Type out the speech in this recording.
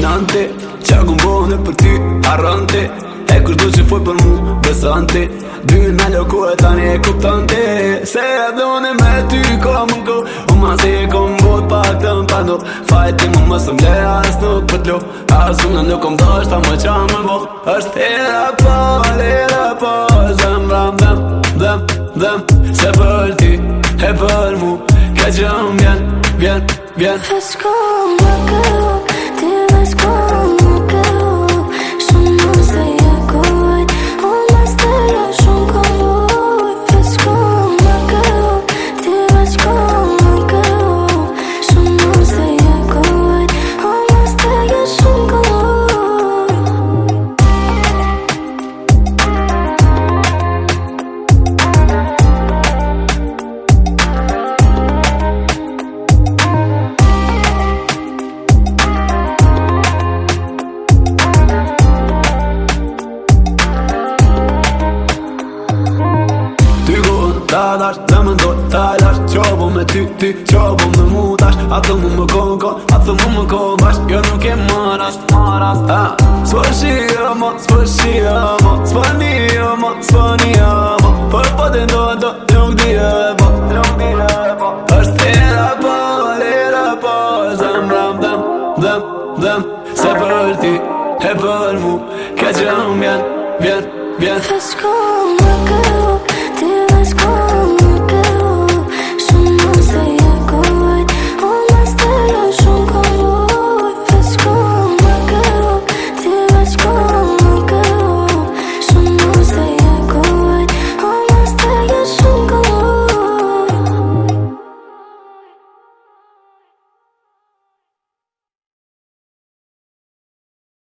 dominante Qa ku mbohën e për ty arante E kur du që foj për mu besante Dynë në loku e tani e kuptante Se e dhone me ty ko më ko U ma se e kom bot pak të më pando Fajti më më së mle as nuk për t'lo As në nuk kom dosh ta më qa më bo është e da po, e da po Zemram dhem, dhem, dhem Se për ti, e për mu Këtë që më vjen, vjen, vjen Esko më këllu dash Dhe më ndoj të lash Qobo me ty, ty, qobo me mu tash A të mu më kon, kon, a të mu më kon Jo nuk e maras, maras ha. mo, sfër mo Sfër mo, sfër mo Për po të ndoj të njok dhe po Njok dhe po është lera po, lera po Zem ram dhem, Se për ti, e për mu Këtë që më vjen, vjen, vjen Fesko, më këtë Let's go.